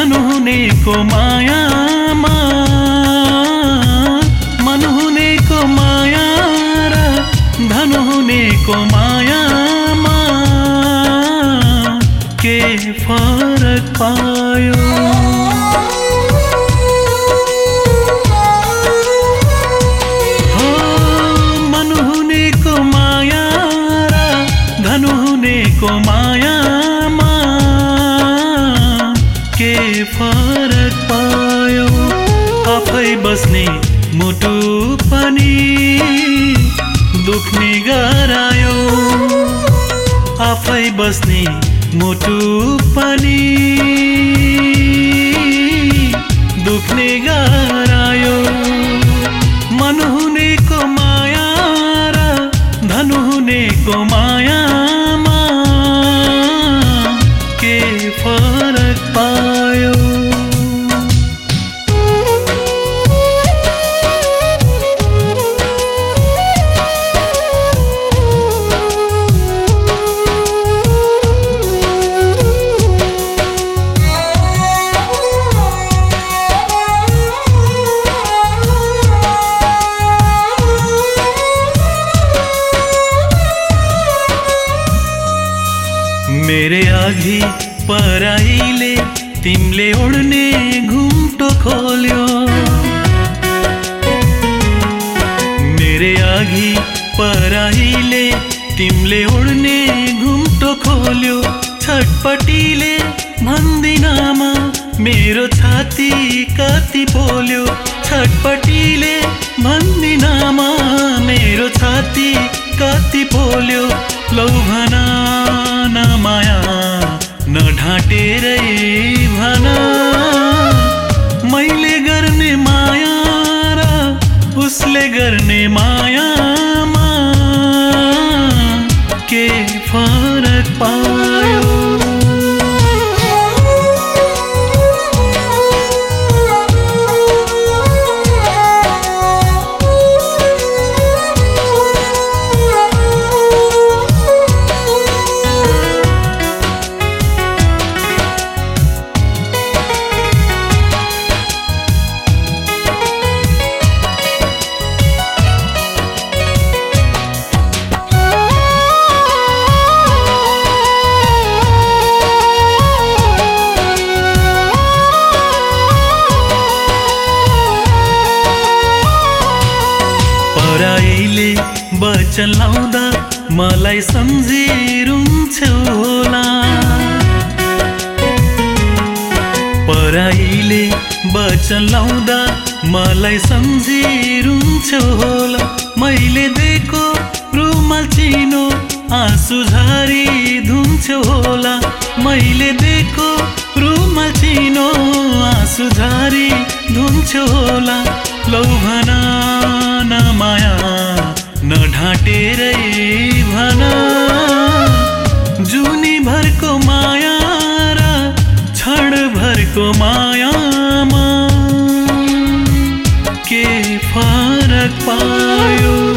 हुनेको मायामा मन हुनेको माया र। धन हुनेको मायामा के फरक पायो? हुनेको माया के फरक पायो? आफै बस्ने मुटु पनि दुख्ने गरायो। आफै बस्ने मुटु पनि दुख्ने गरायो। मन हुनेको माया र धन हुनेको मायामा के फरक मेरे अघि पराईले तिमीले उड्ने घुम्टो खोल्यो। मेरे अघि पराईले तिमीले उड्ने घुम्टो खोल्यो। छटपटीले भन्दिनमा मेरो छाती कति पोल्यो। छटपटीले भन्दिनमा मेरो छाती कति पोल्यो। लौ माया ढाँटेरै भना। मैले गर्ने माया र उसले गर्ने मायामा वचन लाउँदा मलाई सम्झिरुन्छौ होला पराईले वचन लाउँदा मलाई सम्झिरुन्छौ होला मैले दिएको रुमाल चिनो आँसु झारी धुन्छौ होला मैले दिएको रुमाल चिनो आँसु झारी धुन्छौ होला लौ भना। भरको मायामा के फरक पायो?